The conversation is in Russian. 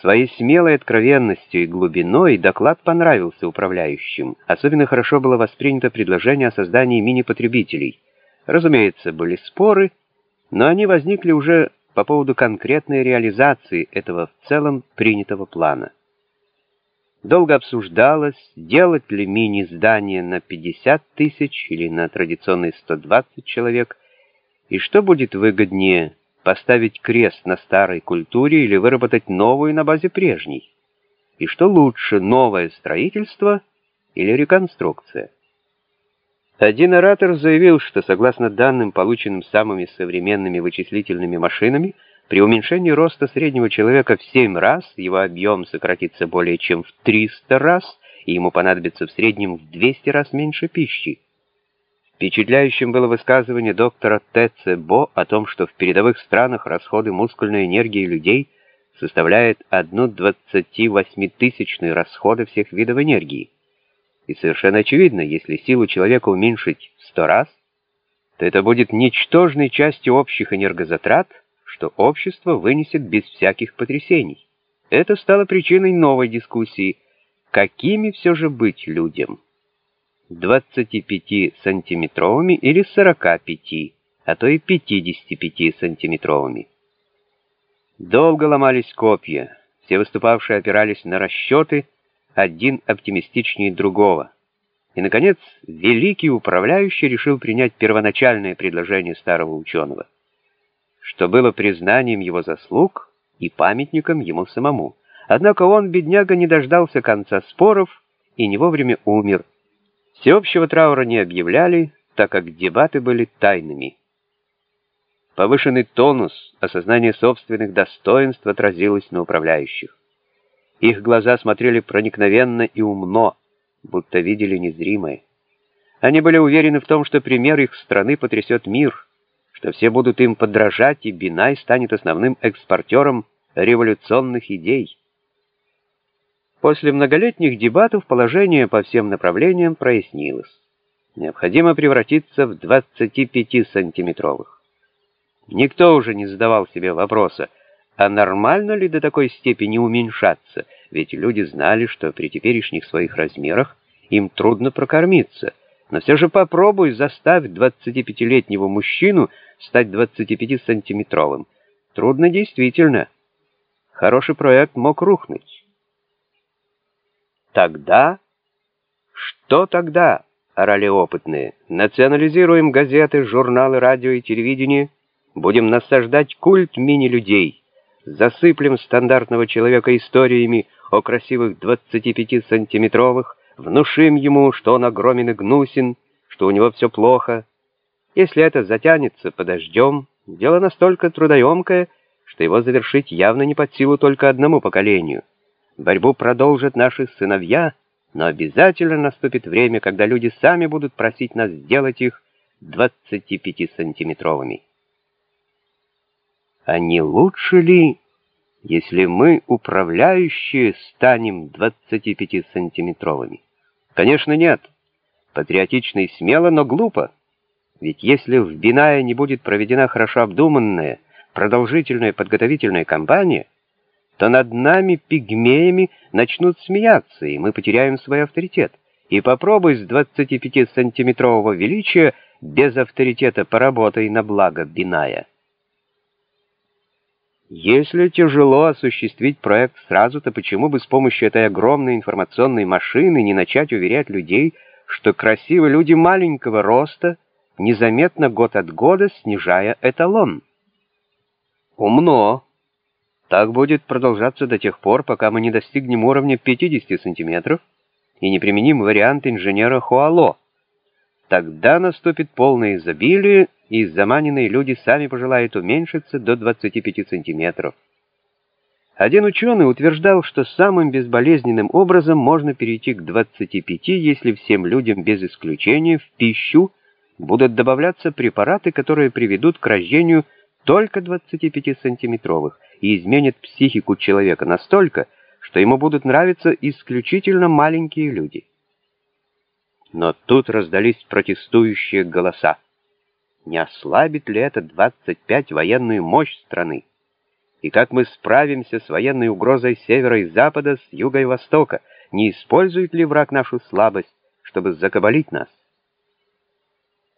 Своей смелой откровенностью и глубиной доклад понравился управляющим. Особенно хорошо было воспринято предложение о создании мини-потребителей. Разумеется, были споры, но они возникли уже по поводу конкретной реализации этого в целом принятого плана. Долго обсуждалось, делать ли мини-здание на 50 тысяч или на традиционные 120 человек, и что будет выгоднее – поставить крест на старой культуре или выработать новую на базе прежней? И что лучше, новое строительство или реконструкция? Один оратор заявил, что согласно данным, полученным самыми современными вычислительными машинами, при уменьшении роста среднего человека в 7 раз его объем сократится более чем в 300 раз, и ему понадобится в среднем в 200 раз меньше пищи. Впечатляющим было высказывание доктора Т.Ц. Бо о том, что в передовых странах расходы мускульной энергии людей составляют одну двадцативосьмитысячную расходы всех видов энергии. И совершенно очевидно, если силу человека уменьшить в сто раз, то это будет ничтожной частью общих энергозатрат, что общество вынесет без всяких потрясений. Это стало причиной новой дискуссии, какими все же быть людям. 25-сантиметровыми или 45, а то и 55-сантиметровыми. Долго ломались копья, все выступавшие опирались на расчеты, один оптимистичнее другого. И, наконец, великий управляющий решил принять первоначальное предложение старого ученого, что было признанием его заслуг и памятником ему самому. Однако он, бедняга, не дождался конца споров и не вовремя умер, Всеобщего траура не объявляли, так как дебаты были тайными. Повышенный тонус, осознание собственных достоинств отразилось на управляющих. Их глаза смотрели проникновенно и умно, будто видели незримое. Они были уверены в том, что пример их страны потрясет мир, что все будут им подражать, и Бинай станет основным экспортером революционных идей. После многолетних дебатов положение по всем направлениям прояснилось. Необходимо превратиться в 25-сантиметровых. Никто уже не задавал себе вопроса, а нормально ли до такой степени уменьшаться, ведь люди знали, что при теперешних своих размерах им трудно прокормиться. Но все же попробуй заставь 25-летнего мужчину стать 25-сантиметровым. Трудно действительно. Хороший проект мог рухнуть. Тогда? Что тогда? Орали опытные. Национализируем газеты, журналы, радио и телевидение. Будем насаждать культ мини-людей. Засыплем стандартного человека историями о красивых 25-сантиметровых, внушим ему, что он огромен и гнусен, что у него все плохо. Если это затянется, подождем. Дело настолько трудоемкое, что его завершить явно не под силу только одному поколению. Борьбу продолжат наши сыновья, но обязательно наступит время, когда люди сами будут просить нас сделать их 25-сантиметровыми. А не лучше ли, если мы, управляющие, станем 25-сантиметровыми? Конечно, нет. Патриотично и смело, но глупо. Ведь если в Бинае не будет проведена хорошо обдуманная, продолжительная подготовительная кампания, то над нами, пигмеями, начнут смеяться, и мы потеряем свой авторитет. И попробуй с 25-сантиметрового величия без авторитета поработай на благо Биная. Если тяжело осуществить проект сразу, то почему бы с помощью этой огромной информационной машины не начать уверять людей, что красивые люди маленького роста, незаметно год от года снижая эталон? Умно. Так будет продолжаться до тех пор, пока мы не достигнем уровня 50 сантиметров и не применим вариант инженера Хуало. Тогда наступит полное изобилие, и заманенные люди сами пожелают уменьшиться до 25 сантиметров. Один ученый утверждал, что самым безболезненным образом можно перейти к 25, если всем людям без исключения в пищу будут добавляться препараты, которые приведут к рождению только 25-сантиметровых и изменят психику человека настолько, что ему будут нравиться исключительно маленькие люди. Но тут раздались протестующие голоса. Не ослабит ли это 25 военную мощь страны? и как мы справимся с военной угрозой севера и запада, с юга и востока, не использует ли враг нашу слабость, чтобы закабалить нас.